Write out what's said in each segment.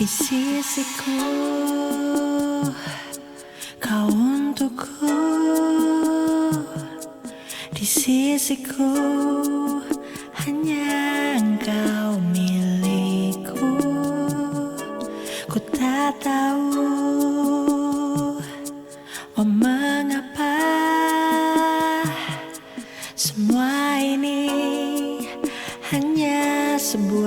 Di sisiku. Kau untukku. Di sisiku. Hanya engkau milikku. Ku tak tahu Oh mengapa Semua ini Hanya sebuah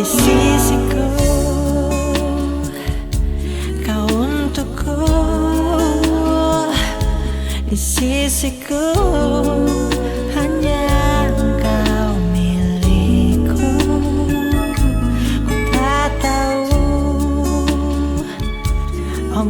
di sisiku. Kau untukku. Di sisiku. Hanya engkau milikku. Ku tak tahu. Oh